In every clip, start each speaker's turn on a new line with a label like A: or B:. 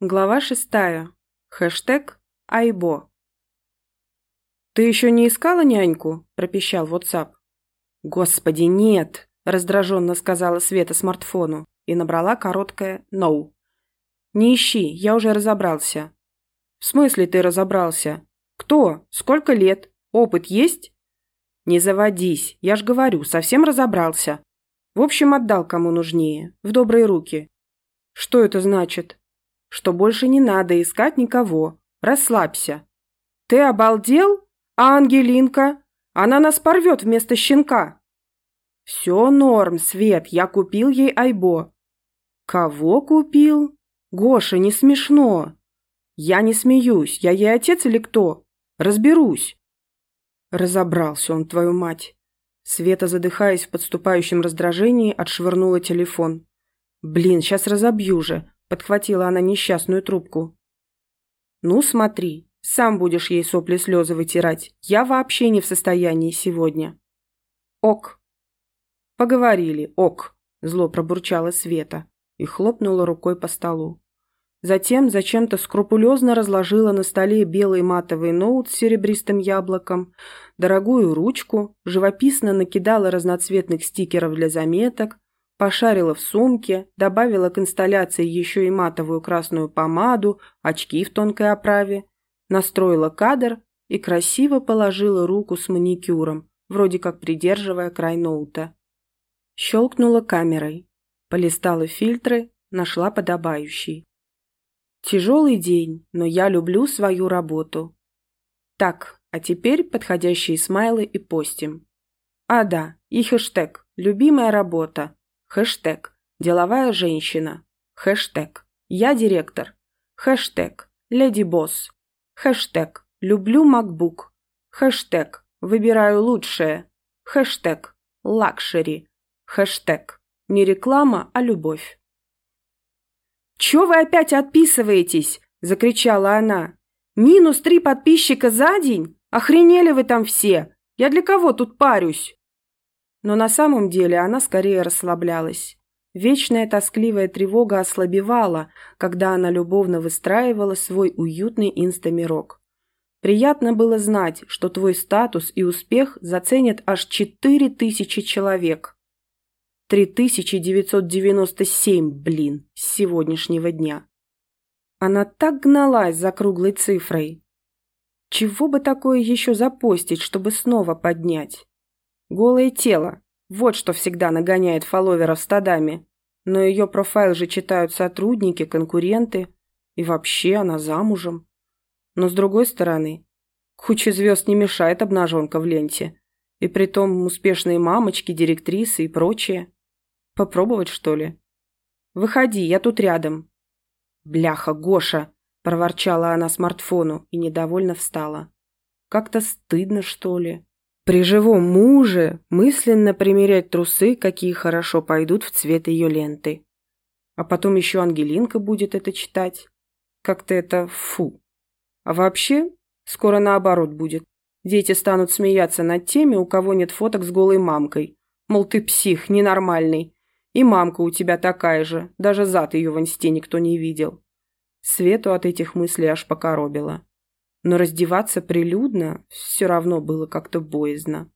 A: Глава шестая. Хэштег Айбо. «Ты еще не искала няньку?» – пропищал WhatsApp. «Господи, нет!» – раздраженно сказала Света смартфону и набрала короткое «No». «Не ищи, я уже разобрался». «В смысле ты разобрался? Кто? Сколько лет? Опыт есть?» «Не заводись, я ж говорю, совсем разобрался. В общем, отдал кому нужнее, в добрые руки». «Что это значит?» Что больше не надо искать никого. Расслабься. Ты обалдел? А Ангелинка? Она нас порвет вместо щенка. Все норм, Свет, я купил ей Айбо. Кого купил? Гоша, не смешно. Я не смеюсь, я ей отец или кто? Разберусь. Разобрался он, твою мать. Света, задыхаясь в подступающем раздражении, отшвырнула телефон. Блин, сейчас разобью же. Подхватила она несчастную трубку. «Ну, смотри, сам будешь ей сопли слезы вытирать. Я вообще не в состоянии сегодня». «Ок». «Поговорили, ок», – зло пробурчала Света и хлопнула рукой по столу. Затем зачем-то скрупулезно разложила на столе белый матовый ноут с серебристым яблоком, дорогую ручку, живописно накидала разноцветных стикеров для заметок, Пошарила в сумке, добавила к инсталляции еще и матовую красную помаду, очки в тонкой оправе, настроила кадр и красиво положила руку с маникюром, вроде как придерживая край ноута. Щелкнула камерой, полистала фильтры, нашла подобающий. Тяжелый день, но я люблю свою работу. Так, а теперь подходящие смайлы и постим. А да, и хэштег «Любимая работа», Хэштег «Деловая женщина». Хэштег «Я директор». Хэштег «Lady Boss». Хэштег «Люблю MacBook». Хэштег «Выбираю лучшее». Хэштег «Лакшери». Хэштег «Не реклама, а любовь». «Чё вы опять отписываетесь?» – закричала она. «Минус три подписчика за день? Охренели вы там все? Я для кого тут парюсь?» Но на самом деле она скорее расслаблялась. Вечная тоскливая тревога ослабевала, когда она любовно выстраивала свой уютный инстамирок. Приятно было знать, что твой статус и успех заценят аж 4000 человек. 3997, блин, с сегодняшнего дня. Она так гналась за круглой цифрой. Чего бы такое еще запостить, чтобы снова поднять? Голое тело. Вот что всегда нагоняет фолловеров стадами. Но ее профайл же читают сотрудники, конкуренты. И вообще она замужем. Но с другой стороны, куча звезд не мешает обнаженка в ленте. И притом успешные мамочки, директрисы и прочее. Попробовать, что ли? Выходи, я тут рядом. Бляха, Гоша, проворчала она смартфону и недовольно встала. Как-то стыдно, что ли. При живом муже мысленно примерять трусы, какие хорошо пойдут в цвет ее ленты. А потом еще Ангелинка будет это читать. Как-то это фу. А вообще, скоро наоборот будет. Дети станут смеяться над теми, у кого нет фоток с голой мамкой. Мол, ты псих, ненормальный. И мамка у тебя такая же, даже зад ее в инсте никто не видел. Свету от этих мыслей аж покоробило но раздеваться прилюдно все равно было как-то боязно.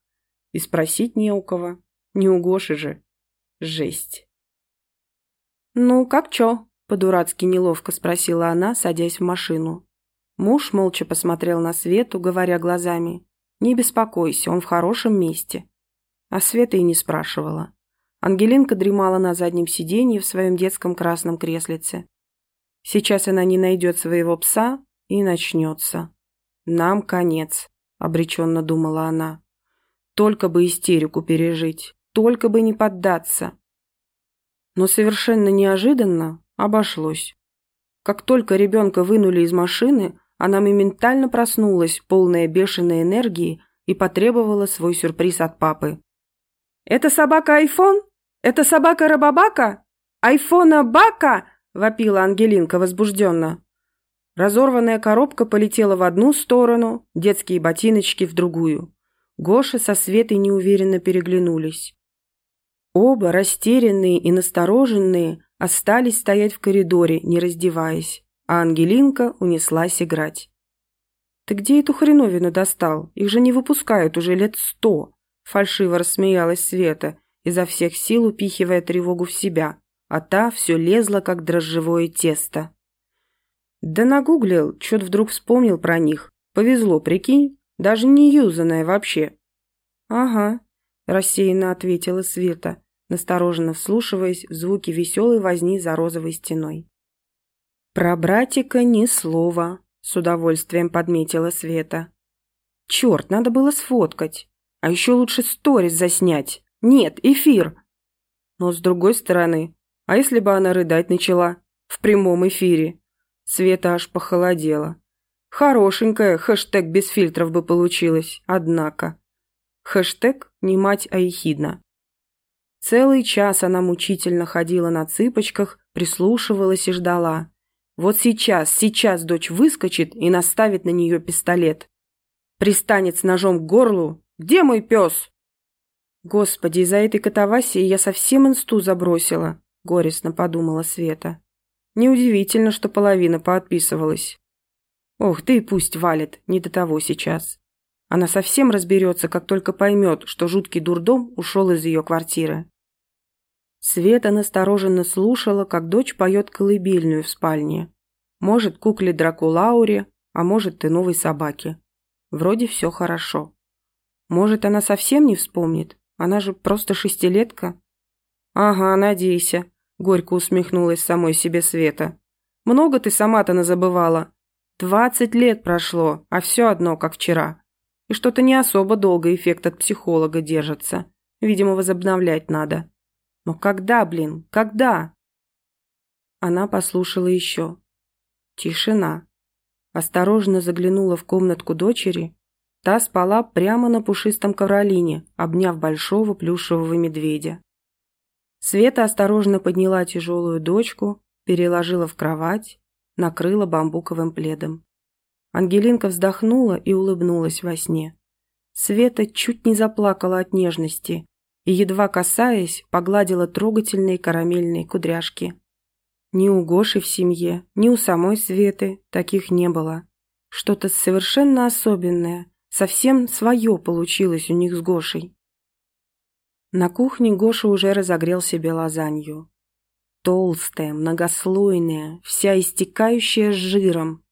A: И спросить не у кого. Не у Гоши же. Жесть. «Ну, как чё?» – по-дурацки неловко спросила она, садясь в машину. Муж молча посмотрел на Свету, говоря глазами. «Не беспокойся, он в хорошем месте». А Света и не спрашивала. Ангелинка дремала на заднем сиденье в своем детском красном креслице. Сейчас она не найдет своего пса, и начнется. «Нам конец», — обреченно думала она. «Только бы истерику пережить, только бы не поддаться». Но совершенно неожиданно обошлось. Как только ребенка вынули из машины, она моментально проснулась, полная бешеной энергии, и потребовала свой сюрприз от папы. «Это собака Айфон? Это собака Рабабака? Айфона Бака?» – вопила Ангелинка возбужденно. Разорванная коробка полетела в одну сторону, детские ботиночки в другую. Гоша со Светой неуверенно переглянулись. Оба, растерянные и настороженные, остались стоять в коридоре, не раздеваясь. а Ангелинка унеслась играть. «Ты где эту хреновину достал? Их же не выпускают уже лет сто!» Фальшиво рассмеялась Света, изо всех сил упихивая тревогу в себя, а та все лезла, как дрожжевое тесто. Да нагуглил, чё-то вдруг вспомнил про них. Повезло, прикинь, даже не юзанная вообще. Ага, рассеянно ответила Света, настороженно вслушиваясь в звуки веселой возни за розовой стеной. Про братика ни слова, с удовольствием подметила Света. Черт, надо было сфоткать. А еще лучше сторис заснять. Нет, эфир. Но с другой стороны, а если бы она рыдать начала? В прямом эфире. Света аж похолодела. Хорошенькая хэштег без фильтров бы получилось, однако. Хэштег не мать, а ехидна. Целый час она мучительно ходила на цыпочках, прислушивалась и ждала. Вот сейчас, сейчас дочь выскочит и наставит на нее пистолет. Пристанет с ножом к горлу. «Где мой пес?» «Господи, из-за этой катавасии я совсем инсту забросила», — горестно подумала Света. Неудивительно, что половина поотписывалась. Ох, да и пусть валит, не до того сейчас. Она совсем разберется, как только поймет, что жуткий дурдом ушел из ее квартиры. Света настороженно слушала, как дочь поет колыбельную в спальне. Может, кукле Дракулауре, а может, и новой собаке. Вроде все хорошо. Может, она совсем не вспомнит? Она же просто шестилетка. Ага, надейся. Горько усмехнулась самой себе Света. «Много ты сама-то назабывала. Двадцать лет прошло, а все одно, как вчера. И что-то не особо долго эффект от психолога держится. Видимо, возобновлять надо. Но когда, блин, когда?» Она послушала еще. Тишина. Осторожно заглянула в комнатку дочери. Та спала прямо на пушистом ковролине, обняв большого плюшевого медведя. Света осторожно подняла тяжелую дочку, переложила в кровать, накрыла бамбуковым пледом. Ангелинка вздохнула и улыбнулась во сне. Света чуть не заплакала от нежности и, едва касаясь, погладила трогательные карамельные кудряшки. Ни у Гоши в семье, ни у самой Светы таких не было. Что-то совершенно особенное, совсем свое получилось у них с Гошей. На кухне Гоша уже разогрел себе лазанью. Толстая, многослойная, вся истекающая жиром.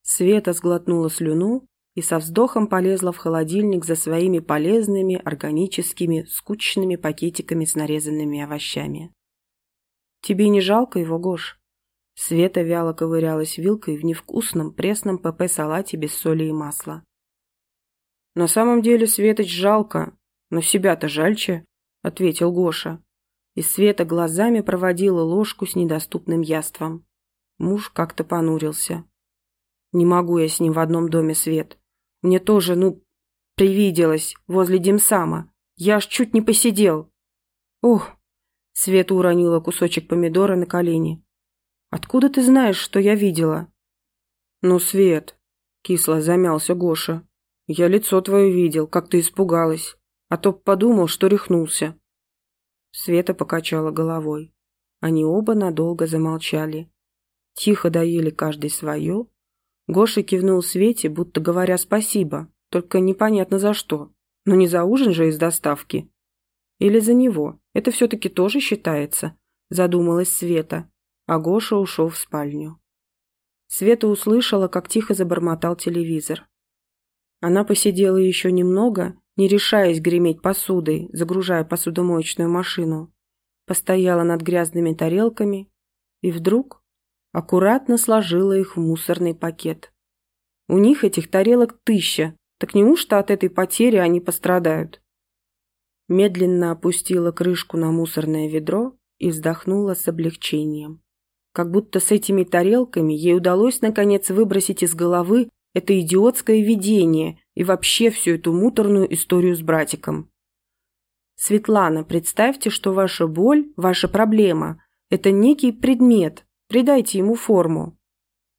A: Света сглотнула слюну и со вздохом полезла в холодильник за своими полезными, органическими, скучными пакетиками с нарезанными овощами. «Тебе не жалко его, Гош?» Света вяло ковырялась вилкой в невкусном пресном ПП-салате без соли и масла. «На самом деле, Светоч, жалко, «Но себя-то жальче», — ответил Гоша. И Света глазами проводила ложку с недоступным яством. Муж как-то понурился. «Не могу я с ним в одном доме, Свет. Мне тоже, ну, привиделось, возле Димсама. Я аж чуть не посидел». «Ох!» — Света уронила кусочек помидора на колени. «Откуда ты знаешь, что я видела?» «Ну, Свет!» — кисло замялся Гоша. «Я лицо твое видел, как ты испугалась а то подумал, что рехнулся. Света покачала головой. Они оба надолго замолчали. Тихо доели каждый свое. Гоша кивнул Свете, будто говоря спасибо, только непонятно за что. Но не за ужин же из доставки. Или за него. Это все-таки тоже считается, задумалась Света, а Гоша ушел в спальню. Света услышала, как тихо забормотал телевизор. Она посидела еще немного не решаясь греметь посудой, загружая посудомоечную машину. Постояла над грязными тарелками и вдруг аккуратно сложила их в мусорный пакет. У них этих тарелок тысяча, так неужто от этой потери они пострадают? Медленно опустила крышку на мусорное ведро и вздохнула с облегчением. Как будто с этими тарелками ей удалось наконец выбросить из головы это идиотское видение и вообще всю эту муторную историю с братиком. Светлана, представьте, что ваша боль, ваша проблема – это некий предмет, придайте ему форму.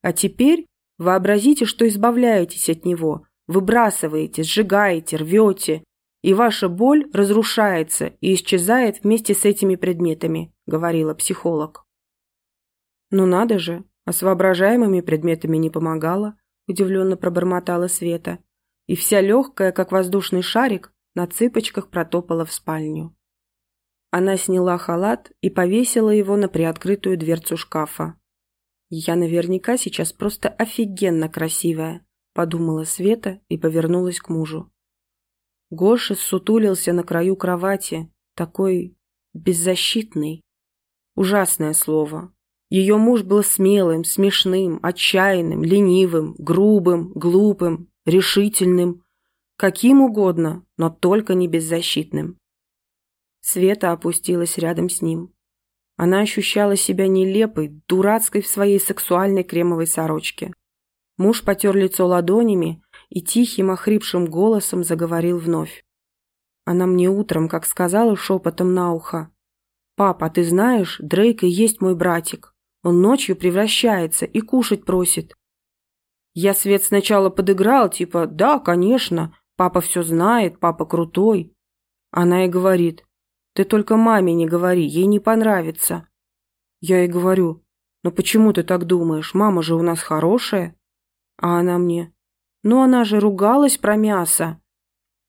A: А теперь вообразите, что избавляетесь от него, выбрасываете, сжигаете, рвете, и ваша боль разрушается и исчезает вместе с этими предметами, говорила психолог. Ну надо же, А с воображаемыми предметами не помогала, удивленно пробормотала Света. И вся легкая, как воздушный шарик, на цыпочках протопала в спальню. Она сняла халат и повесила его на приоткрытую дверцу шкафа. «Я наверняка сейчас просто офигенно красивая», – подумала Света и повернулась к мужу. Гоша сутулился на краю кровати, такой беззащитный. Ужасное слово. Ее муж был смелым, смешным, отчаянным, ленивым, грубым, глупым, решительным, каким угодно, но только не беззащитным. Света опустилась рядом с ним. Она ощущала себя нелепой, дурацкой в своей сексуальной кремовой сорочке. Муж потер лицо ладонями и тихим, охрипшим голосом заговорил вновь. Она мне утром, как сказала шепотом на ухо. «Папа, ты знаешь, Дрейк и есть мой братик. Он ночью превращается и кушать просит». Я Свет сначала подыграл, типа «Да, конечно, папа все знает, папа крутой». Она и говорит «Ты только маме не говори, ей не понравится». Я ей говорю «Ну почему ты так думаешь? Мама же у нас хорошая». А она мне «Ну она же ругалась про мясо».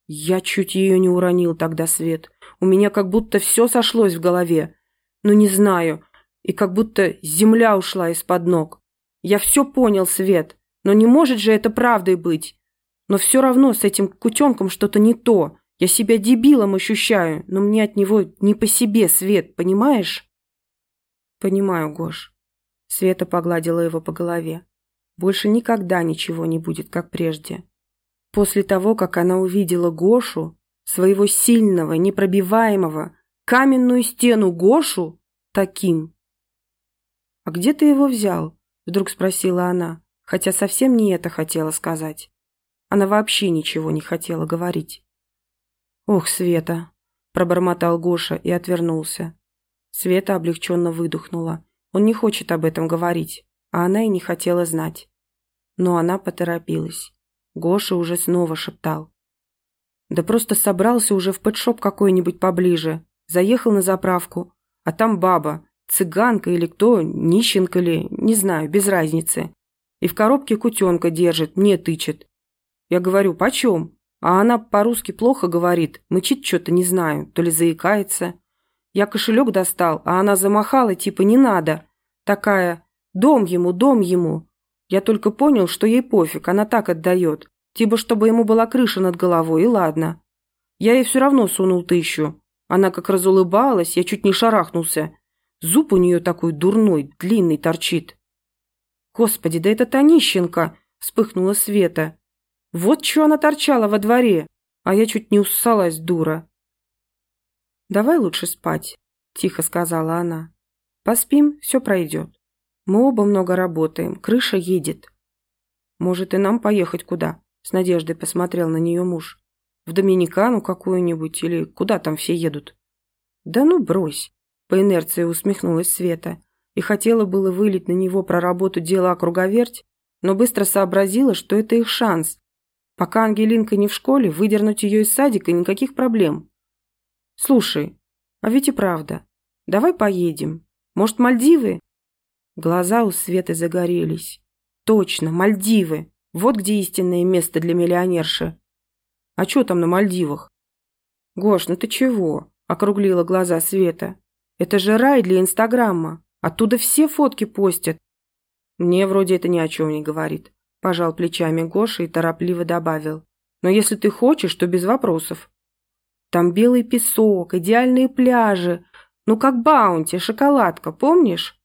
A: Я чуть ее не уронил тогда, Свет. У меня как будто все сошлось в голове. Ну не знаю. И как будто земля ушла из-под ног. Я все понял, Свет. Но не может же это правдой быть. Но все равно с этим кутенком что-то не то. Я себя дебилом ощущаю, но мне от него не по себе, Свет, понимаешь? Понимаю, Гош. Света погладила его по голове. Больше никогда ничего не будет, как прежде. После того, как она увидела Гошу, своего сильного, непробиваемого, каменную стену Гошу, таким. «А где ты его взял?» – вдруг спросила она, хотя совсем не это хотела сказать. Она вообще ничего не хотела говорить. «Ох, Света!» – пробормотал Гоша и отвернулся. Света облегченно выдохнула. Он не хочет об этом говорить, а она и не хотела знать но она поторопилась. Гоша уже снова шептал. Да просто собрался уже в пэтшоп какой-нибудь поближе, заехал на заправку, а там баба, цыганка или кто, нищенка ли, не знаю, без разницы. И в коробке кутенка держит, мне тычет. Я говорю, почем? А она по-русски плохо говорит, мычит что-то, не знаю, то ли заикается. Я кошелек достал, а она замахала, типа не надо. Такая, дом ему, дом ему. Я только понял, что ей пофиг, она так отдает. Типа, чтобы ему была крыша над головой, и ладно. Я ей все равно сунул тысячу. Она как разулыбалась, я чуть не шарахнулся. Зуб у нее такой дурной, длинный торчит. Господи, да это Танищенко! Вспыхнула Света. Вот что она торчала во дворе, а я чуть не уссалась, дура. «Давай лучше спать», – тихо сказала она. «Поспим, все пройдет». Мы оба много работаем, крыша едет. Может, и нам поехать куда? С надеждой посмотрел на нее муж. В Доминикану какую-нибудь или куда там все едут? Да ну брось. По инерции усмехнулась Света и хотела было вылить на него про работу дела круговерть, но быстро сообразила, что это их шанс. Пока Ангелинка не в школе, выдернуть ее из садика никаких проблем. Слушай, а ведь и правда. Давай поедем. Может, Мальдивы? Глаза у Светы загорелись. Точно, Мальдивы. Вот где истинное место для миллионерши. А что там на Мальдивах? Гош, ну ты чего? Округлила глаза Света. Это же рай для Инстаграма. Оттуда все фотки постят. Мне вроде это ни о чем не говорит. Пожал плечами Гоша и торопливо добавил. Но если ты хочешь, то без вопросов. Там белый песок, идеальные пляжи. Ну, как баунти, шоколадка, помнишь?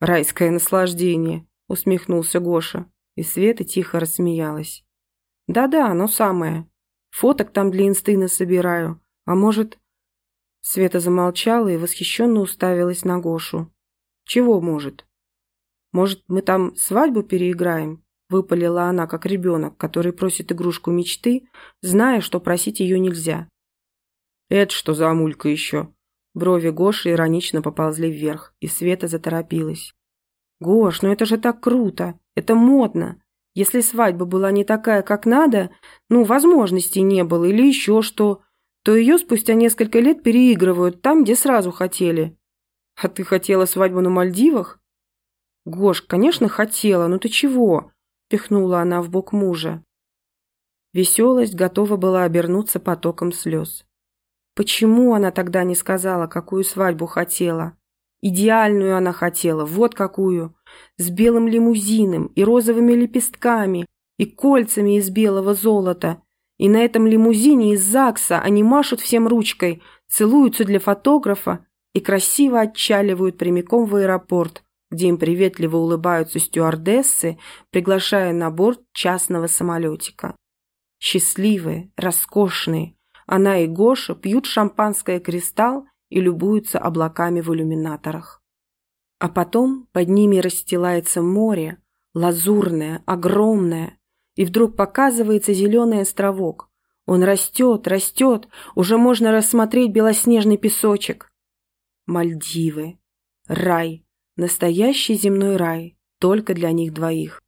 A: «Райское наслаждение», — усмехнулся Гоша, и Света тихо рассмеялась. «Да-да, оно самое. Фоток там для инсты собираю. А может...» Света замолчала и восхищенно уставилась на Гошу. «Чего может?» «Может, мы там свадьбу переиграем?» Выпалила она, как ребенок, который просит игрушку мечты, зная, что просить ее нельзя. «Это что за амулька еще?» Брови Гоши иронично поползли вверх, и Света заторопилась. «Гош, ну это же так круто! Это модно! Если свадьба была не такая, как надо, ну, возможностей не было или еще что, то ее спустя несколько лет переигрывают там, где сразу хотели. А ты хотела свадьбу на Мальдивах?» «Гош, конечно, хотела, но ты чего?» – пихнула она в бок мужа. Веселость готова была обернуться потоком слез. Почему она тогда не сказала, какую свадьбу хотела? Идеальную она хотела, вот какую. С белым лимузином и розовыми лепестками, и кольцами из белого золота. И на этом лимузине из ЗАГСа они машут всем ручкой, целуются для фотографа и красиво отчаливают прямиком в аэропорт, где им приветливо улыбаются стюардессы, приглашая на борт частного самолетика. Счастливые, роскошные, она и Гоша пьют шампанское «Кристалл» и любуются облаками в иллюминаторах. А потом под ними расстилается море, лазурное, огромное, и вдруг показывается зеленый островок. Он растет, растет, уже можно рассмотреть белоснежный песочек. Мальдивы. Рай. Настоящий земной рай. Только для них двоих.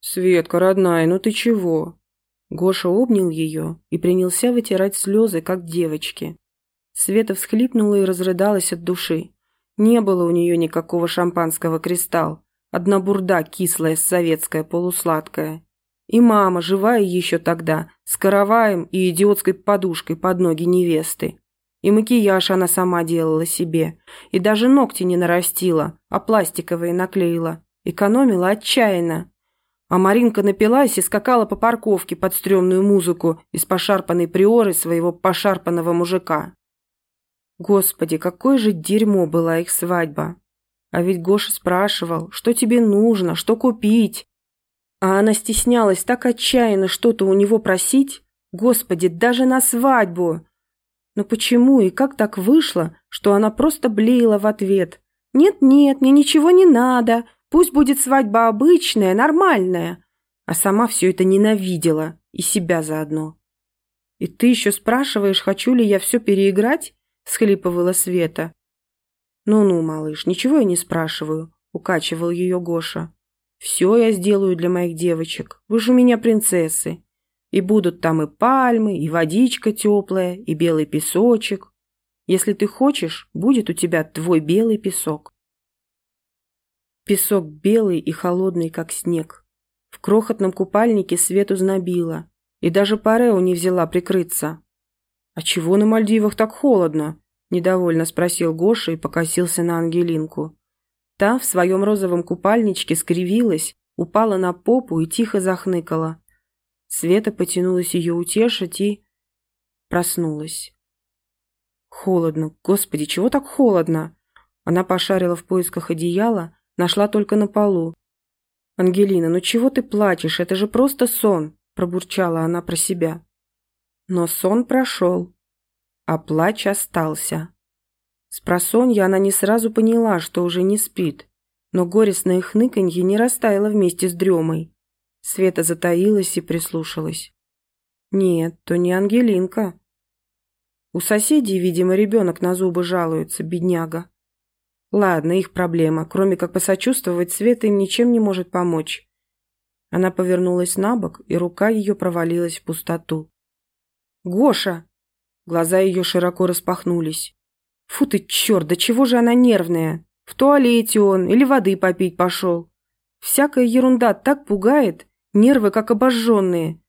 A: «Светка, родная, ну ты чего?» Гоша обнял ее и принялся вытирать слезы, как девочки. Света всхлипнула и разрыдалась от души. Не было у нее никакого шампанского кристалл. Одна бурда кислая, советская, полусладкая. И мама, живая еще тогда, с караваем и идиотской подушкой под ноги невесты. И макияж она сама делала себе. И даже ногти не нарастила, а пластиковые наклеила. Экономила отчаянно. А Маринка напилась и скакала по парковке под стрёмную музыку из пошарпанной приоры своего пошарпанного мужика. Господи, какое же дерьмо была их свадьба. А ведь Гоша спрашивал, что тебе нужно, что купить. А она стеснялась так отчаянно что-то у него просить. Господи, даже на свадьбу! Но почему и как так вышло, что она просто блеяла в ответ? «Нет-нет, мне ничего не надо. Пусть будет свадьба обычная, нормальная». А сама все это ненавидела. И себя заодно. «И ты еще спрашиваешь, хочу ли я все переиграть?» – схлипывала Света. «Ну-ну, малыш, ничего я не спрашиваю», – укачивал ее Гоша. Все я сделаю для моих девочек. Вы же у меня принцессы. И будут там и пальмы, и водичка теплая, и белый песочек. Если ты хочешь, будет у тебя твой белый песок. Песок белый и холодный, как снег. В крохотном купальнике Свету знобило, и даже Парео не взяла прикрыться. «А чего на Мальдивах так холодно?» – недовольно спросил Гоша и покосился на Ангелинку. Та в своем розовом купальничке скривилась, упала на попу и тихо захныкала. Света потянулась ее утешить и... проснулась. Холодно. Господи, чего так холодно? Она пошарила в поисках одеяла, нашла только на полу. «Ангелина, ну чего ты плачешь? Это же просто сон!» пробурчала она про себя. Но сон прошел, а плач остался. С просонья она не сразу поняла, что уже не спит, но горестное хныканье не растаяло вместе с дремой. Света затаилась и прислушалась. Нет, то не Ангелинка. У соседей, видимо, ребенок на зубы жалуется, бедняга. Ладно, их проблема, кроме как посочувствовать, Света им ничем не может помочь. Она повернулась на бок, и рука ее провалилась в пустоту. «Гоша!» Глаза ее широко распахнулись. Фу ты, черт, да чего же она нервная? В туалете он или воды попить пошел. Всякая ерунда так пугает, нервы как обожженные.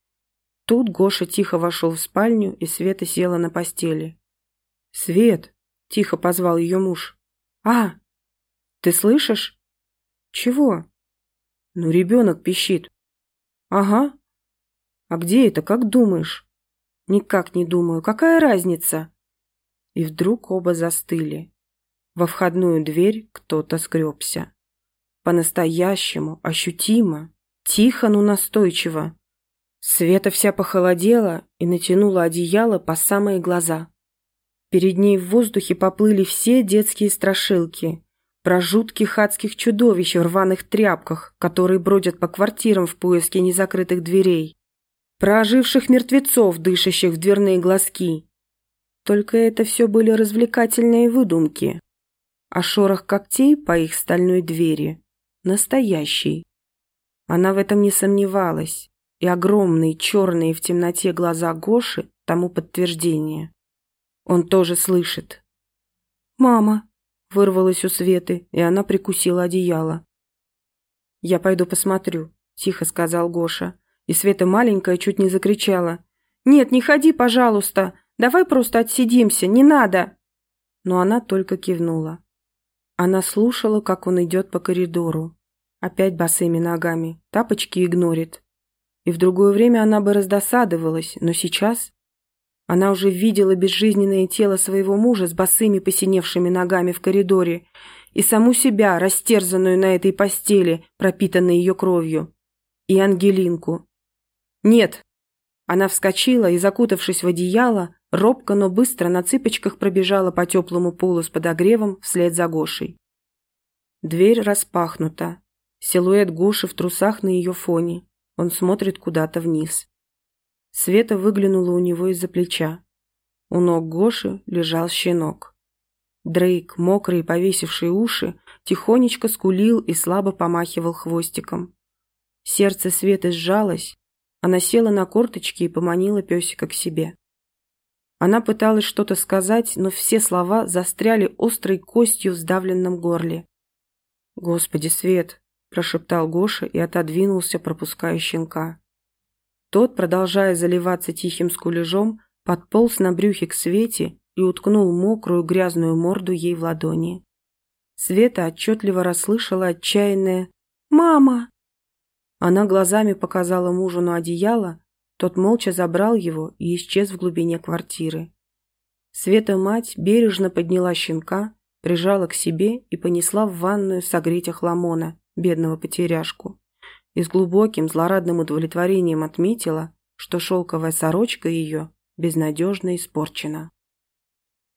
A: Тут Гоша тихо вошел в спальню, и Света села на постели. «Свет!» – тихо позвал ее муж. «А, ты слышишь?» «Чего?» «Ну, ребенок пищит». «Ага. А где это, как думаешь?» «Никак не думаю. Какая разница?» И вдруг оба застыли. Во входную дверь кто-то скребся. По-настоящему, ощутимо, тихо, но настойчиво. Света вся похолодела и натянула одеяло по самые глаза. Перед ней в воздухе поплыли все детские страшилки про жутких адских чудовищ в рваных тряпках, которые бродят по квартирам в поиске незакрытых дверей, про оживших мертвецов, дышащих в дверные глазки, только это все были развлекательные выдумки. А шорох когтей по их стальной двери – настоящий. Она в этом не сомневалась, и огромные черные в темноте глаза Гоши тому подтверждение. Он тоже слышит. «Мама!» – вырвалась у Светы, и она прикусила одеяло. «Я пойду посмотрю», – тихо сказал Гоша. И Света маленькая чуть не закричала. «Нет, не ходи, пожалуйста. Давай просто отсидимся, не надо!» Но она только кивнула. Она слушала, как он идет по коридору. Опять босыми ногами, тапочки игнорит. И в другое время она бы раздосадовалась, но сейчас... Она уже видела безжизненное тело своего мужа с босыми посиневшими ногами в коридоре и саму себя, растерзанную на этой постели, пропитанной ее кровью. И Ангелинку. «Нет!» Она вскочила и, закутавшись в одеяло, робко, но быстро на цыпочках пробежала по теплому полу с подогревом вслед за Гошей. Дверь распахнута. Силуэт Гоши в трусах на ее фоне. Он смотрит куда-то вниз. Света выглянула у него из-за плеча. У ног Гоши лежал щенок. Дрейк, мокрый, повесивший уши, тихонечко скулил и слабо помахивал хвостиком. Сердце Светы сжалось, она села на корточки и поманила песика к себе. Она пыталась что-то сказать, но все слова застряли острой костью в сдавленном горле. «Господи, Свет!» – прошептал Гоша и отодвинулся, пропуская щенка. Тот, продолжая заливаться тихим скулежом, подполз на брюхе к Свете и уткнул мокрую грязную морду ей в ладони. Света отчетливо расслышала отчаянное «Мама!». Она глазами показала мужу на одеяло, тот молча забрал его и исчез в глубине квартиры. Света-мать бережно подняла щенка, прижала к себе и понесла в ванную согреть охламона, бедного потеряшку. И с глубоким злорадным удовлетворением отметила, что шелковая сорочка ее безнадежно испорчена.